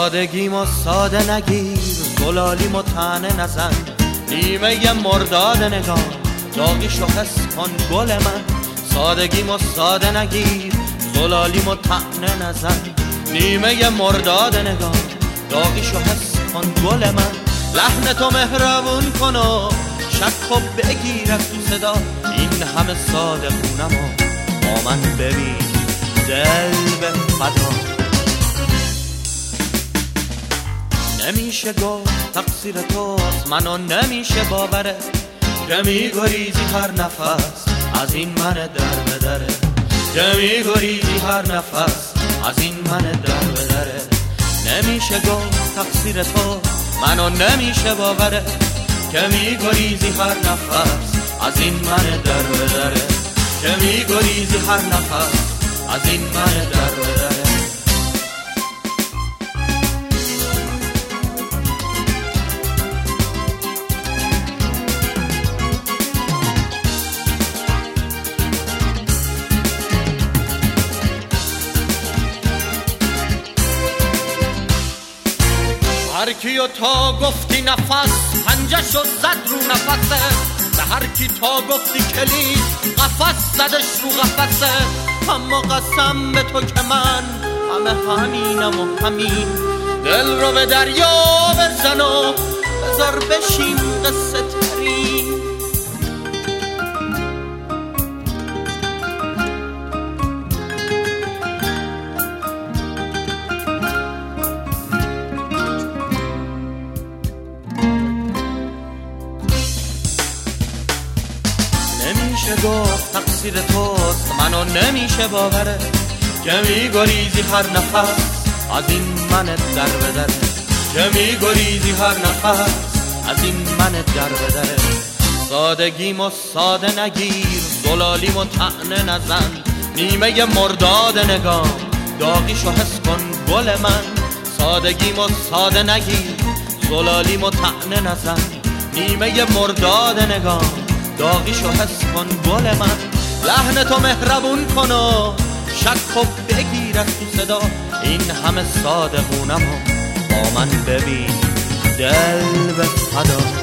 سادگیمو ساده نگیر گلالیم تنه نزن. نیمه مرداد نگاه داغیشو حس کن گل من. سادگیمو ساده نگیر زلالیم تنه نزن. نیمه مرداد نگاه داغیشو حس کن گل من. لحن تو مهربون کن و شک و بگیر تو صدا. این همه ساده خونم با من ببین. دل به فدا. نمیشه گفت تقصیر توست. منو نمیشه باوره. که میگریزی هر نفس از این من در بدره که میگریزی هر نفس از این من در بدره نمیشه گفت تقصیر تو منو نمیشه باوره. که میگریزی هر نفس از این من در بدره که میگریزی هر نفس از این من در بدره هر کیو تا گفتی نفس پنجه شد زد رو نفسه به هر کی تا گفتی کلید قفس زدش رو قفسه اما قسم به تو که من همه همینم و همین. دل رو به دریا بزن و بذار بشین قصه نمیشه گفت تقصیر توست. منو نمیشه باوره که میگریزی هر نفس. از این من در بدره که میگریزی هر نفس. از این من در بدره سادگیمو ساده نگیر. زلالیم تعنه نزن. نیمه مرداد نگاه داغیشو حس کن گل من. سادگیمو ساده نگیر. زلالیم تعنه نزن. نیمه مرداد نگاه داغیشو حس کن گل من. لحن تو مهربون کن و شک و بگیر از تو صدا. این همه ساده خونم با من ببین. دل به فدا